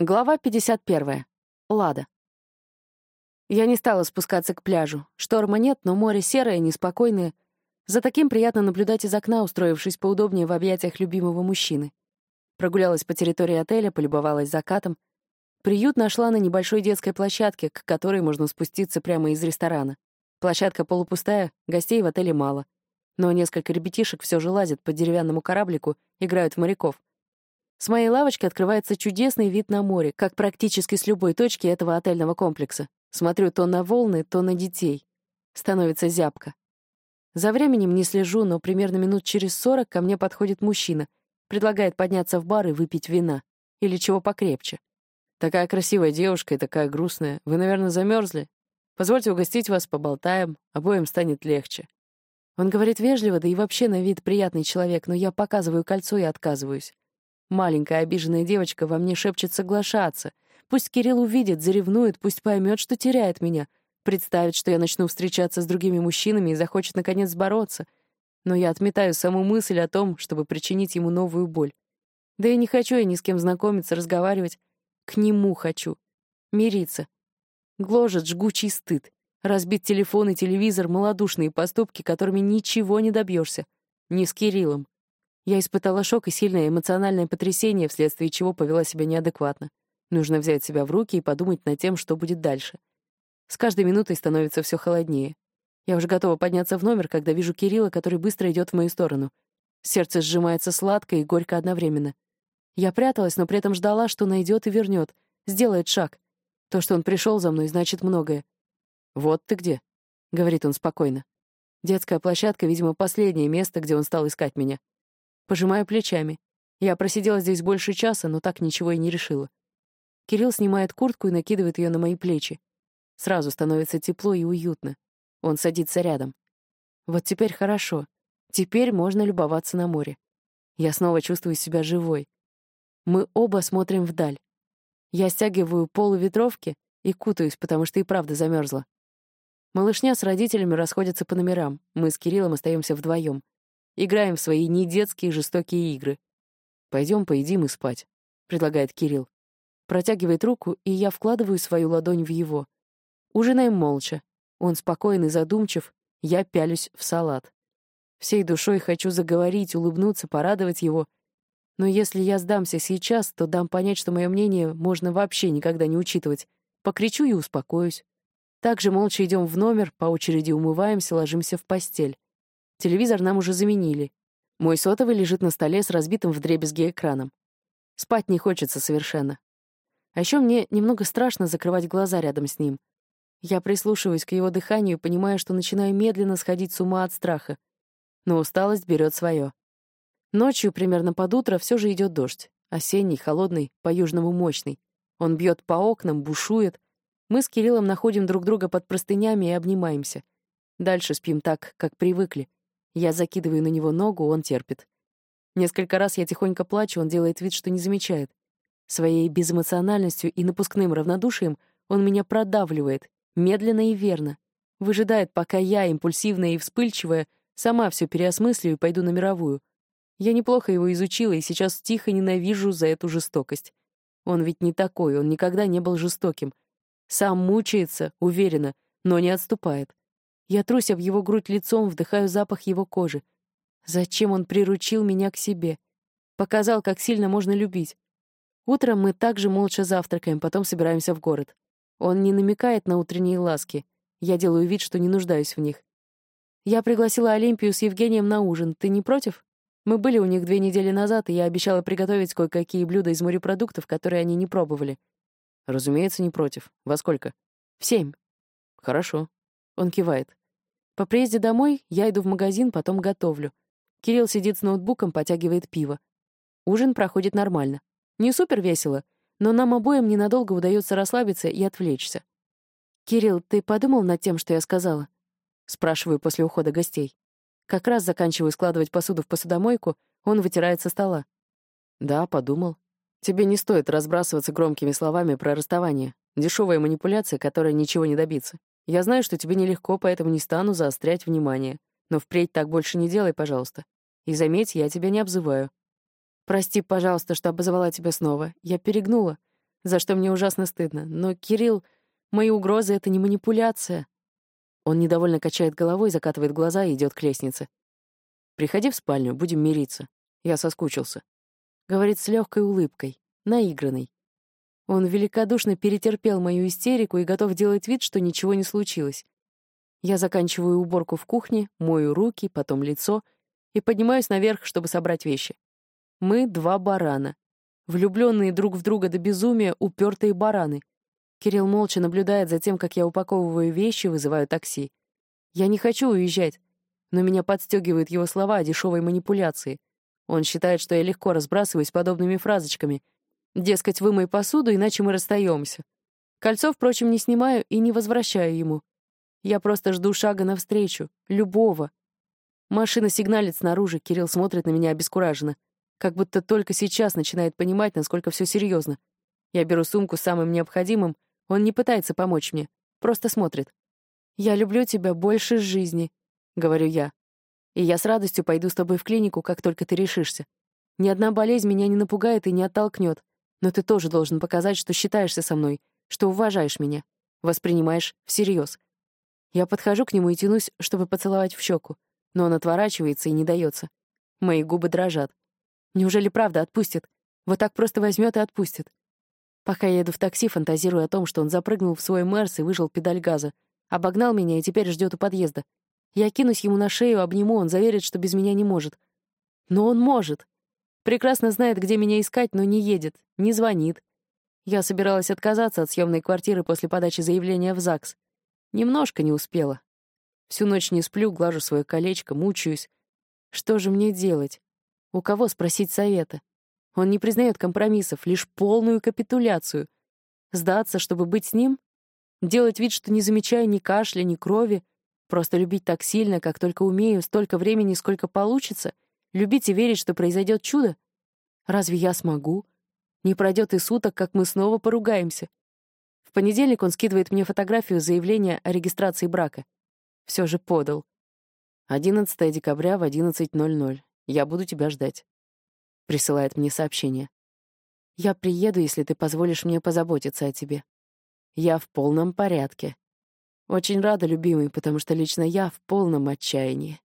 Глава 51. Лада. Я не стала спускаться к пляжу. Шторма нет, но море серое, неспокойное. За таким приятно наблюдать из окна, устроившись поудобнее в объятиях любимого мужчины. Прогулялась по территории отеля, полюбовалась закатом. Приют нашла на небольшой детской площадке, к которой можно спуститься прямо из ресторана. Площадка полупустая, гостей в отеле мало. Но несколько ребятишек все же лазят по деревянному кораблику, играют в моряков — с моей лавочки открывается чудесный вид на море, как практически с любой точки этого отельного комплекса. Смотрю то на волны, то на детей. Становится зябко. За временем не слежу, но примерно минут через сорок ко мне подходит мужчина, предлагает подняться в бар и выпить вина. Или чего покрепче. Такая красивая девушка и такая грустная. Вы, наверное, замерзли? Позвольте угостить вас, поболтаем, обоим станет легче. Он говорит вежливо, да и вообще на вид приятный человек, но я показываю кольцо и отказываюсь. Маленькая обиженная девочка во мне шепчет соглашаться. Пусть Кирилл увидит, заревнует, пусть поймет, что теряет меня, представит, что я начну встречаться с другими мужчинами и захочет, наконец, бороться. Но я отметаю саму мысль о том, чтобы причинить ему новую боль. Да и не хочу я ни с кем знакомиться, разговаривать. К нему хочу. Мириться. Гложет жгучий стыд. Разбить телефон и телевизор — малодушные поступки, которыми ничего не добьешься. Не с Кириллом. Я испытала шок и сильное эмоциональное потрясение, вследствие чего повела себя неадекватно. Нужно взять себя в руки и подумать над тем, что будет дальше. С каждой минутой становится все холоднее. Я уже готова подняться в номер, когда вижу Кирилла, который быстро идет в мою сторону. Сердце сжимается сладко и горько одновременно. Я пряталась, но при этом ждала, что найдет и вернет, сделает шаг. То, что он пришел за мной, значит многое. «Вот ты где», — говорит он спокойно. Детская площадка, видимо, последнее место, где он стал искать меня. Пожимаю плечами. Я просидела здесь больше часа, но так ничего и не решила. Кирилл снимает куртку и накидывает ее на мои плечи. Сразу становится тепло и уютно. Он садится рядом. Вот теперь хорошо. Теперь можно любоваться на море. Я снова чувствую себя живой. Мы оба смотрим вдаль. Я стягиваю полу ветровки и кутаюсь, потому что и правда замерзла. Малышня с родителями расходятся по номерам. Мы с Кириллом остаемся вдвоем. Играем в свои недетские жестокие игры. Пойдем поедим и спать», — предлагает Кирилл. Протягивает руку, и я вкладываю свою ладонь в его. Ужинаем молча. Он спокойный, задумчив, я пялюсь в салат. Всей душой хочу заговорить, улыбнуться, порадовать его. Но если я сдамся сейчас, то дам понять, что мое мнение можно вообще никогда не учитывать. Покричу и успокоюсь. Также молча идем в номер, по очереди умываемся, ложимся в постель. Телевизор нам уже заменили. Мой сотовый лежит на столе с разбитым вдребезги экраном. Спать не хочется совершенно. А еще мне немного страшно закрывать глаза рядом с ним. Я прислушиваюсь к его дыханию, понимая, что начинаю медленно сходить с ума от страха. Но усталость берет свое. Ночью, примерно под утро, все же идет дождь. Осенний, холодный, по-южному мощный. Он бьет по окнам, бушует. Мы с Кириллом находим друг друга под простынями и обнимаемся. Дальше спим так, как привыкли. Я закидываю на него ногу, он терпит. Несколько раз я тихонько плачу, он делает вид, что не замечает. Своей безэмоциональностью и напускным равнодушием он меня продавливает, медленно и верно. Выжидает, пока я, импульсивная и вспыльчивая, сама все переосмыслю и пойду на мировую. Я неплохо его изучила и сейчас тихо ненавижу за эту жестокость. Он ведь не такой, он никогда не был жестоким. Сам мучается, уверенно, но не отступает. Я трусь об его грудь лицом, вдыхаю запах его кожи. Зачем он приручил меня к себе? Показал, как сильно можно любить. Утром мы также молча завтракаем, потом собираемся в город. Он не намекает на утренние ласки. Я делаю вид, что не нуждаюсь в них. Я пригласила Олимпию с Евгением на ужин. Ты не против? Мы были у них две недели назад, и я обещала приготовить кое-какие блюда из морепродуктов, которые они не пробовали. Разумеется, не против. Во сколько? В семь. Хорошо. Он кивает. По приезде домой я иду в магазин, потом готовлю. Кирилл сидит с ноутбуком, потягивает пиво. Ужин проходит нормально. Не супер весело, но нам обоим ненадолго удается расслабиться и отвлечься. «Кирилл, ты подумал над тем, что я сказала?» Спрашиваю после ухода гостей. Как раз заканчиваю складывать посуду в посудомойку, он вытирает со стола. «Да, подумал. Тебе не стоит разбрасываться громкими словами про расставание. Дешевая манипуляция, которая ничего не добиться. Я знаю, что тебе нелегко, поэтому не стану заострять внимание. Но впредь так больше не делай, пожалуйста. И заметь, я тебя не обзываю. Прости, пожалуйста, что обозвала тебя снова. Я перегнула. за что мне ужасно стыдно. Но, Кирилл, мои угрозы — это не манипуляция. Он недовольно качает головой, закатывает глаза и идет к лестнице. «Приходи в спальню, будем мириться. Я соскучился». Говорит с легкой улыбкой, наигранной. Он великодушно перетерпел мою истерику и готов делать вид, что ничего не случилось. Я заканчиваю уборку в кухне, мою руки, потом лицо и поднимаюсь наверх, чтобы собрать вещи. Мы два барана. Влюбленные друг в друга до безумия, упертые бараны. Кирилл молча наблюдает за тем, как я упаковываю вещи, вызываю такси. Я не хочу уезжать, но меня подстегивают его слова о дешевой манипуляции. Он считает, что я легко разбрасываюсь подобными фразочками. Дескать, вымой посуду, иначе мы расстаемся. Кольцо, впрочем, не снимаю и не возвращаю ему. Я просто жду шага навстречу, любого. Машина сигналит снаружи, Кирилл смотрит на меня обескураженно как будто только сейчас начинает понимать, насколько все серьезно. Я беру сумку с самым необходимым, он не пытается помочь мне, просто смотрит. «Я люблю тебя больше жизни», — говорю я. «И я с радостью пойду с тобой в клинику, как только ты решишься. Ни одна болезнь меня не напугает и не оттолкнет, но ты тоже должен показать, что считаешься со мной, что уважаешь меня, воспринимаешь всерьез. Я подхожу к нему и тянусь, чтобы поцеловать в щеку, но он отворачивается и не дается. Мои губы дрожат. Неужели правда отпустит? Вот так просто возьмет и отпустит. Пока я еду в такси, фантазирую о том, что он запрыгнул в свой Мерс и выжил педаль газа, обогнал меня и теперь ждет у подъезда. Я кинусь ему на шею, обниму, он заверит, что без меня не может. Но он может. Прекрасно знает, где меня искать, но не едет, не звонит. Я собиралась отказаться от съемной квартиры после подачи заявления в ЗАГС. Немножко не успела. Всю ночь не сплю, глажу свое колечко, мучаюсь. Что же мне делать? У кого спросить совета? Он не признает компромиссов, лишь полную капитуляцию. Сдаться, чтобы быть с ним? Делать вид, что не замечаю ни кашля, ни крови? Просто любить так сильно, как только умею, столько времени, сколько получится? Любить и верить, что произойдет чудо? Разве я смогу? Не пройдет и суток, как мы снова поругаемся. В понедельник он скидывает мне фотографию заявления о регистрации брака. Все же подал. 11 декабря в 11.00. Я буду тебя ждать. Присылает мне сообщение. Я приеду, если ты позволишь мне позаботиться о тебе. Я в полном порядке. Очень рада, любимый, потому что лично я в полном отчаянии.